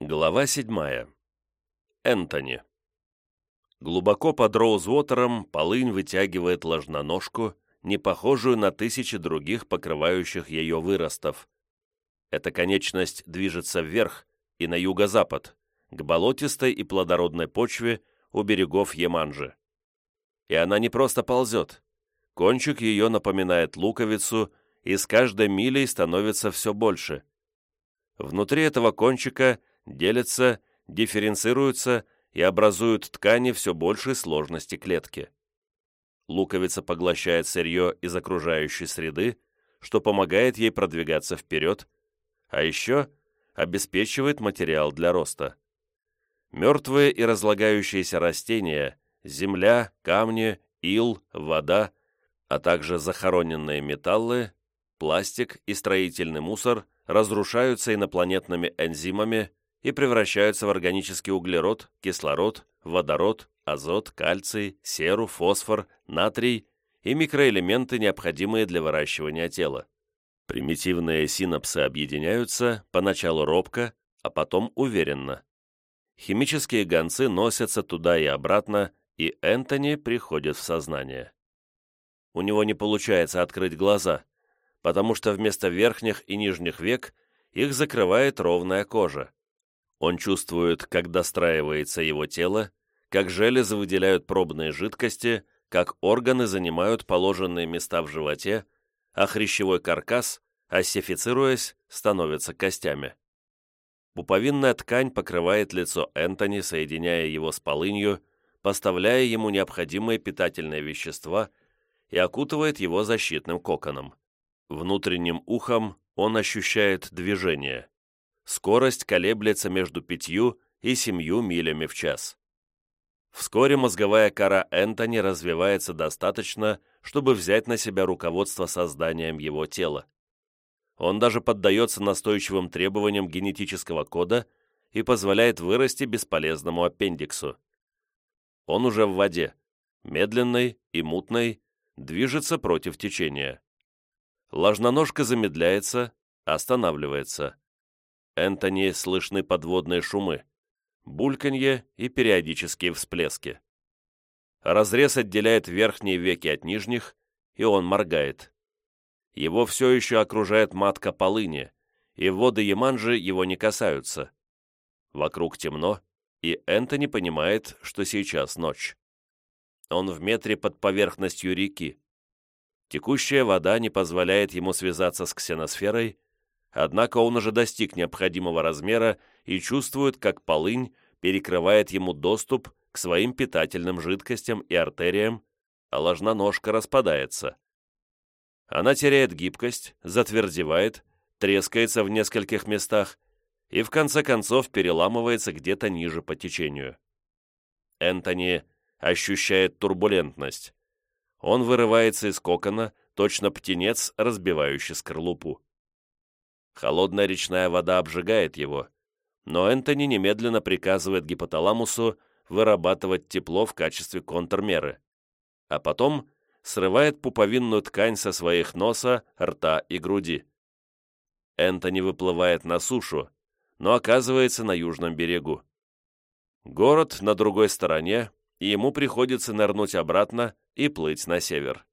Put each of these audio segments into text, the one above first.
Глава седьмая. Энтони. Глубоко под Роузвотером полынь вытягивает ложноножку, не похожую на тысячи других покрывающих ее выростов. Эта конечность движется вверх и на юго-запад, к болотистой и плодородной почве у берегов Еманжи. И она не просто ползет. Кончик ее напоминает луковицу и с каждой милей становится все больше. Внутри этого кончика делятся, дифференцируются и образуют ткани все большей сложности клетки. Луковица поглощает сырье из окружающей среды, что помогает ей продвигаться вперед, а еще обеспечивает материал для роста. Мертвые и разлагающиеся растения, земля, камни, ил, вода, а также захороненные металлы, пластик и строительный мусор разрушаются инопланетными энзимами и превращаются в органический углерод, кислород, водород, азот, кальций, серу, фосфор, натрий и микроэлементы, необходимые для выращивания тела. Примитивные синапсы объединяются, поначалу робко, а потом уверенно. Химические гонцы носятся туда и обратно, и Энтони приходит в сознание. У него не получается открыть глаза, потому что вместо верхних и нижних век их закрывает ровная кожа. Он чувствует, как достраивается его тело, как железы выделяют пробные жидкости, как органы занимают положенные места в животе, а хрящевой каркас, осифицируясь, становится костями. Пуповинная ткань покрывает лицо Энтони, соединяя его с полынью, поставляя ему необходимые питательные вещества и окутывает его защитным коконом. Внутренним ухом он ощущает движение скорость колеблется между пятью и семью милями в час. Вскоре мозговая кора Энтони развивается достаточно, чтобы взять на себя руководство созданием его тела. Он даже поддается настойчивым требованиям генетического кода и позволяет вырасти бесполезному аппендиксу. Он уже в воде, медленной и мутной, движется против течения. Ложноножка замедляется, останавливается. Энтони слышны подводные шумы, бульканье и периодические всплески. Разрез отделяет верхние веки от нижних, и он моргает. Его все еще окружает матка полыни, и воды Яманжи его не касаются. Вокруг темно, и Энтони понимает, что сейчас ночь. Он в метре под поверхностью реки. Текущая вода не позволяет ему связаться с ксеносферой, Однако он уже достиг необходимого размера и чувствует, как полынь перекрывает ему доступ к своим питательным жидкостям и артериям, а ложноножка распадается. Она теряет гибкость, затвердевает, трескается в нескольких местах и в конце концов переламывается где-то ниже по течению. Энтони ощущает турбулентность. Он вырывается из кокона, точно птенец, разбивающий скорлупу. Холодная речная вода обжигает его, но Энтони немедленно приказывает гипоталамусу вырабатывать тепло в качестве контрмеры, а потом срывает пуповинную ткань со своих носа, рта и груди. Энтони выплывает на сушу, но оказывается на южном берегу. Город на другой стороне, и ему приходится нырнуть обратно и плыть на север.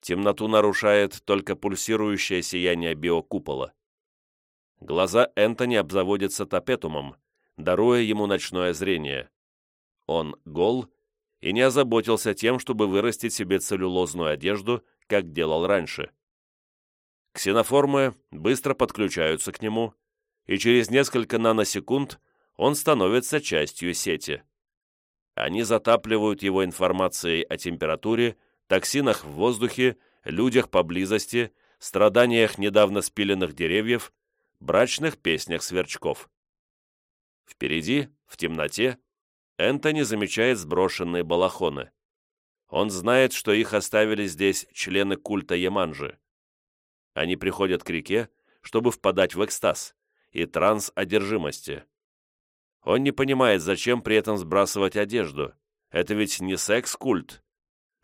Темноту нарушает только пульсирующее сияние биокупола. Глаза Энтони обзаводятся топетумом, даруя ему ночное зрение. Он гол и не озаботился тем, чтобы вырастить себе целлюлозную одежду, как делал раньше. Ксеноформы быстро подключаются к нему, и через несколько наносекунд он становится частью сети. Они затапливают его информацией о температуре, токсинах в воздухе, людях поблизости, страданиях недавно спиленных деревьев, брачных песнях сверчков. Впереди, в темноте, Энтони замечает сброшенные балахоны. Он знает, что их оставили здесь члены культа Яманжи. Они приходят к реке, чтобы впадать в экстаз и транс одержимости. Он не понимает, зачем при этом сбрасывать одежду. Это ведь не секс-культ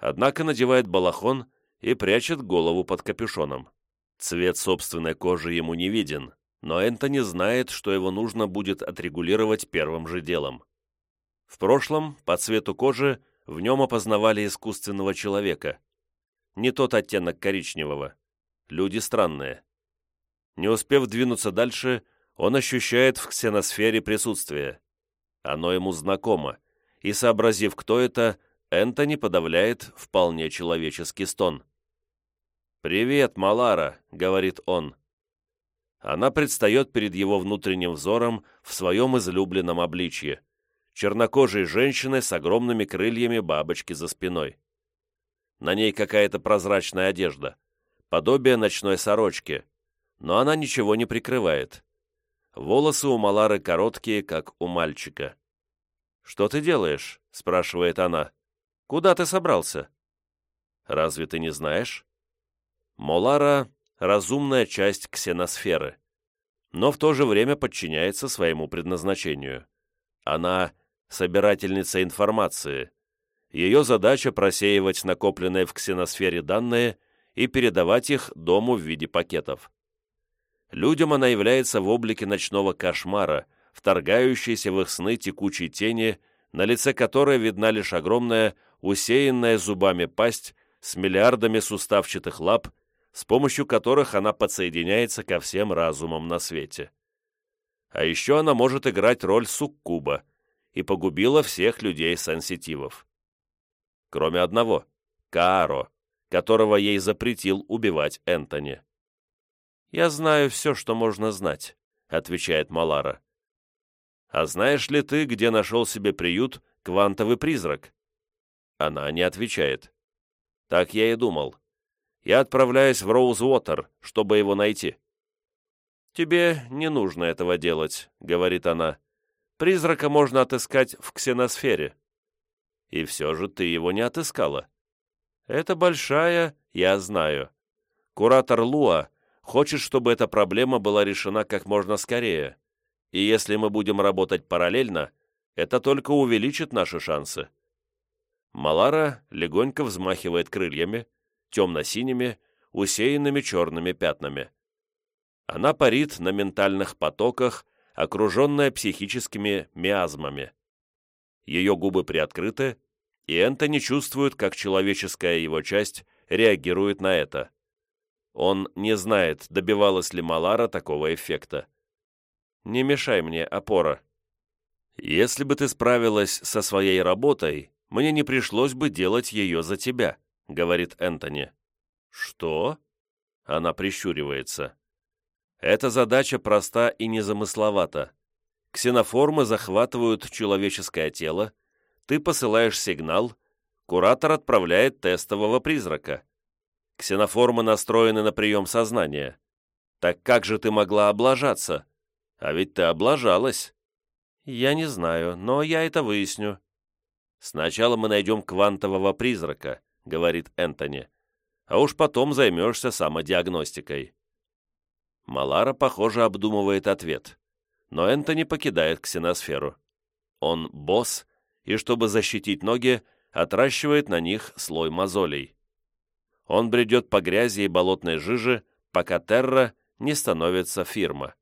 однако надевает балахон и прячет голову под капюшоном. Цвет собственной кожи ему не виден, но Энтони знает, что его нужно будет отрегулировать первым же делом. В прошлом, по цвету кожи, в нем опознавали искусственного человека. Не тот оттенок коричневого. Люди странные. Не успев двинуться дальше, он ощущает в ксеносфере присутствие. Оно ему знакомо, и, сообразив, кто это, Энтони подавляет вполне человеческий стон. «Привет, Малара», — говорит он. Она предстает перед его внутренним взором в своем излюбленном обличье чернокожей женщины с огромными крыльями бабочки за спиной. На ней какая-то прозрачная одежда, подобие ночной сорочки, но она ничего не прикрывает. Волосы у Малары короткие, как у мальчика. «Что ты делаешь?» — спрашивает она. «Куда ты собрался?» «Разве ты не знаешь?» Молара — разумная часть ксеносферы, но в то же время подчиняется своему предназначению. Она — собирательница информации. Ее задача — просеивать накопленные в ксеносфере данные и передавать их дому в виде пакетов. Людям она является в облике ночного кошмара, вторгающейся в их сны текучей тени, на лице которой видна лишь огромная, усеянная зубами пасть с миллиардами суставчатых лап, с помощью которых она подсоединяется ко всем разумам на свете. А еще она может играть роль суккуба и погубила всех людей-сенситивов. Кроме одного — Кааро, которого ей запретил убивать Энтони. «Я знаю все, что можно знать», — отвечает Малара. «А знаешь ли ты, где нашел себе приют квантовый призрак?» Она не отвечает. «Так я и думал. Я отправляюсь в Роузвотер, чтобы его найти». «Тебе не нужно этого делать», — говорит она. «Призрака можно отыскать в ксеносфере». «И все же ты его не отыскала». «Это большая, я знаю. Куратор Луа хочет, чтобы эта проблема была решена как можно скорее. И если мы будем работать параллельно, это только увеличит наши шансы. Малара легонько взмахивает крыльями, темно-синими, усеянными черными пятнами. Она парит на ментальных потоках, окруженная психическими миазмами. Ее губы приоткрыты, и Энтони чувствует, как человеческая его часть реагирует на это. Он не знает, добивалась ли Малара такого эффекта. «Не мешай мне, опора. Если бы ты справилась со своей работой, мне не пришлось бы делать ее за тебя», — говорит Энтони. «Что?» — она прищуривается. «Эта задача проста и незамысловата. Ксеноформы захватывают человеческое тело, ты посылаешь сигнал, куратор отправляет тестового призрака. Ксеноформы настроены на прием сознания. Так как же ты могла облажаться? А ведь ты облажалась. Я не знаю, но я это выясню. Сначала мы найдем квантового призрака, говорит Энтони, а уж потом займешься самодиагностикой. Малара, похоже, обдумывает ответ, но Энтони покидает ксеносферу. Он босс, и чтобы защитить ноги, отращивает на них слой мозолей он бредет по грязи и болотной жиже, пока Терра не становится фирма.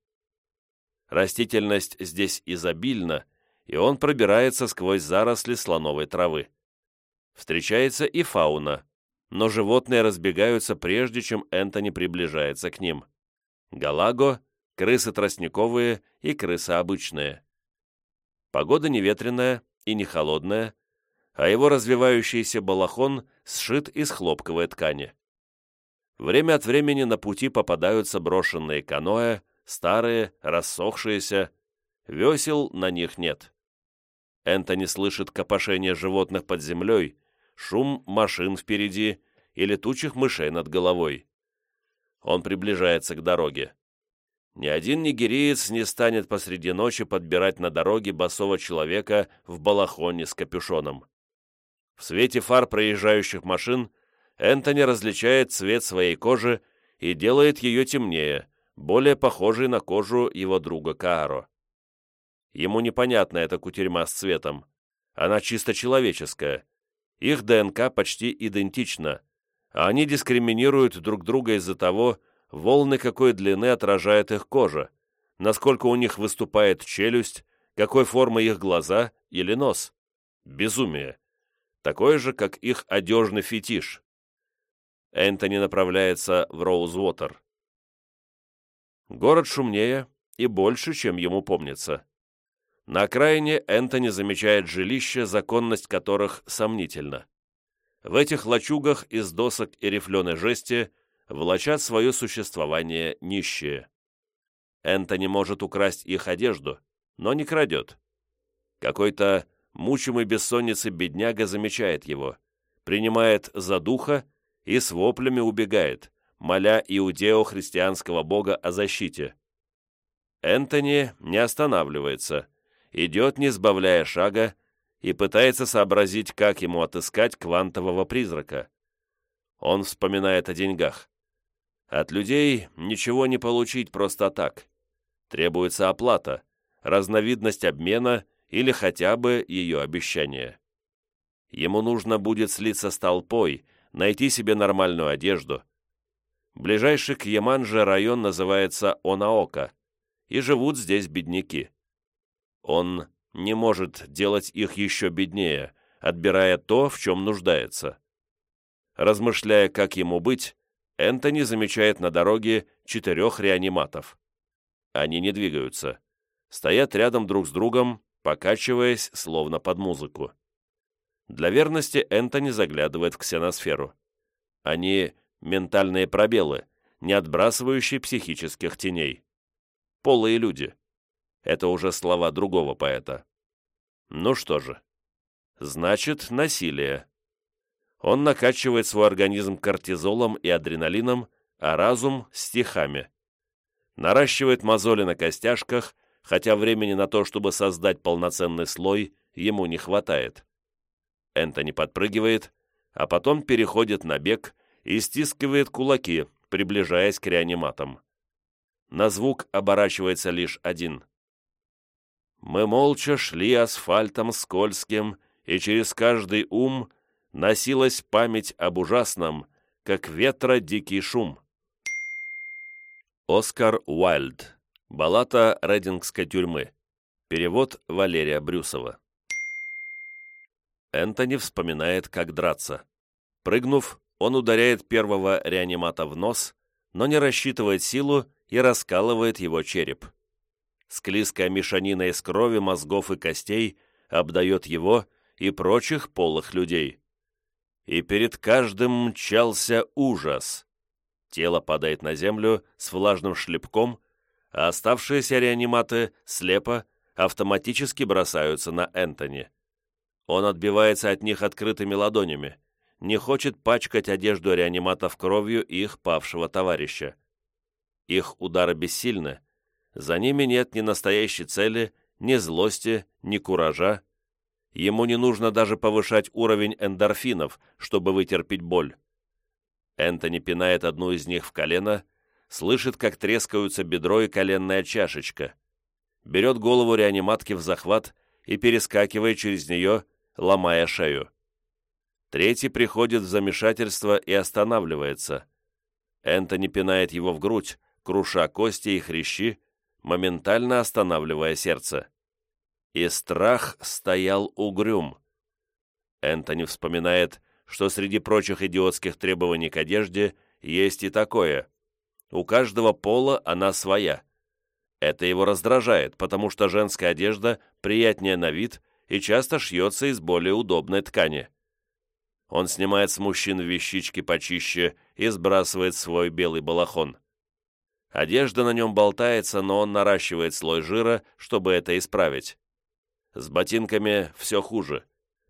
Растительность здесь изобильна, и он пробирается сквозь заросли слоновой травы. Встречается и фауна, но животные разбегаются прежде, чем Энтони приближается к ним. Галаго, крысы тростниковые и крысы обычные. Погода не ветреная и не холодная, а его развивающийся балахон сшит из хлопковой ткани. Время от времени на пути попадаются брошенные каноэ, старые, рассохшиеся, весел на них нет. Энтони слышит копошение животных под землей, шум машин впереди и летучих мышей над головой. Он приближается к дороге. Ни один нигериец не станет посреди ночи подбирать на дороге босого человека в балахоне с капюшоном. В свете фар проезжающих машин Энтони различает цвет своей кожи и делает ее темнее, более похожей на кожу его друга Кааро. Ему непонятна эта кутерьма с цветом. Она чисто человеческая. Их ДНК почти идентична, а они дискриминируют друг друга из-за того, волны какой длины отражает их кожа, насколько у них выступает челюсть, какой формы их глаза или нос. Безумие. Такое же, как их одежный фетиш. Энтони направляется в Роузвотер. Город шумнее и больше, чем ему помнится. На окраине Энтони замечает жилища, законность которых сомнительна. В этих лачугах из досок и рифленой жести влачат свое существование нищие. Энтони может украсть их одежду, но не крадет. Какой-то мучимый бессонницей бедняга замечает его, принимает за духа и с воплями убегает, моля иудео-христианского бога о защите. Энтони не останавливается, идет, не сбавляя шага, и пытается сообразить, как ему отыскать квантового призрака. Он вспоминает о деньгах. От людей ничего не получить просто так. Требуется оплата, разновидность обмена или хотя бы ее обещание. Ему нужно будет слиться с толпой, найти себе нормальную одежду. Ближайший к Яманже район называется Онаока, и живут здесь бедняки. Он не может делать их еще беднее, отбирая то, в чем нуждается. Размышляя, как ему быть, Энтони замечает на дороге четырех реаниматов. Они не двигаются. Стоят рядом друг с другом, покачиваясь, словно под музыку. Для верности Энтони заглядывает в ксеносферу. Они — ментальные пробелы, не отбрасывающие психических теней. Полые люди. Это уже слова другого поэта. Ну что же. Значит, насилие. Он накачивает свой организм кортизолом и адреналином, а разум — стихами. Наращивает мозоли на костяшках, хотя времени на то, чтобы создать полноценный слой, ему не хватает. Энтони подпрыгивает, а потом переходит на бег и стискивает кулаки, приближаясь к реаниматам. На звук оборачивается лишь один. Мы молча шли асфальтом скользким, и через каждый ум носилась память об ужасном, как ветра дикий шум. Оскар Уайльд. Балата Редингской тюрьмы. Перевод Валерия Брюсова. Энтони вспоминает, как драться. Прыгнув, он ударяет первого реанимата в нос, но не рассчитывает силу и раскалывает его череп. Склизкая мешанина из крови, мозгов и костей обдает его и прочих полых людей. И перед каждым мчался ужас. Тело падает на землю с влажным шлепком, а оставшиеся реаниматы слепо автоматически бросаются на Энтони. Он отбивается от них открытыми ладонями, не хочет пачкать одежду реаниматов кровью их павшего товарища. Их удары бессильны, за ними нет ни настоящей цели, ни злости, ни куража. Ему не нужно даже повышать уровень эндорфинов, чтобы вытерпеть боль. Энтони пинает одну из них в колено, слышит, как трескаются бедро и коленная чашечка. Берет голову реаниматки в захват и перескакивает через нее, ломая шею. Третий приходит в замешательство и останавливается. Энтони пинает его в грудь, круша кости и хрящи, моментально останавливая сердце. И страх стоял угрюм. Энтони вспоминает, что среди прочих идиотских требований к одежде есть и такое. У каждого пола она своя. Это его раздражает, потому что женская одежда приятнее на вид и часто шьется из более удобной ткани. Он снимает с мужчин вещички почище и сбрасывает свой белый балахон. Одежда на нем болтается, но он наращивает слой жира, чтобы это исправить. С ботинками все хуже.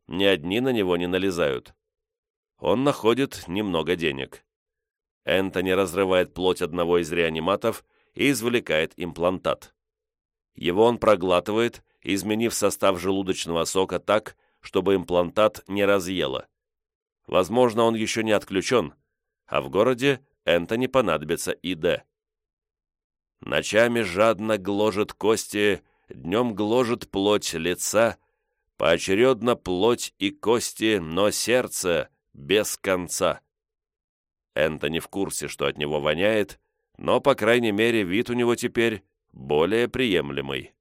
Ни одни на него не налезают. Он находит немного денег. Энтони разрывает плоть одного из реаниматов и извлекает имплантат. Его он проглатывает, изменив состав желудочного сока так, чтобы имплантат не разъело. Возможно, он еще не отключен, а в городе Энтони понадобится ИД. Ночами жадно гложет кости, днем гложет плоть лица, поочередно плоть и кости, но сердце без конца. Энтони в курсе, что от него воняет, но, по крайней мере, вид у него теперь более приемлемый.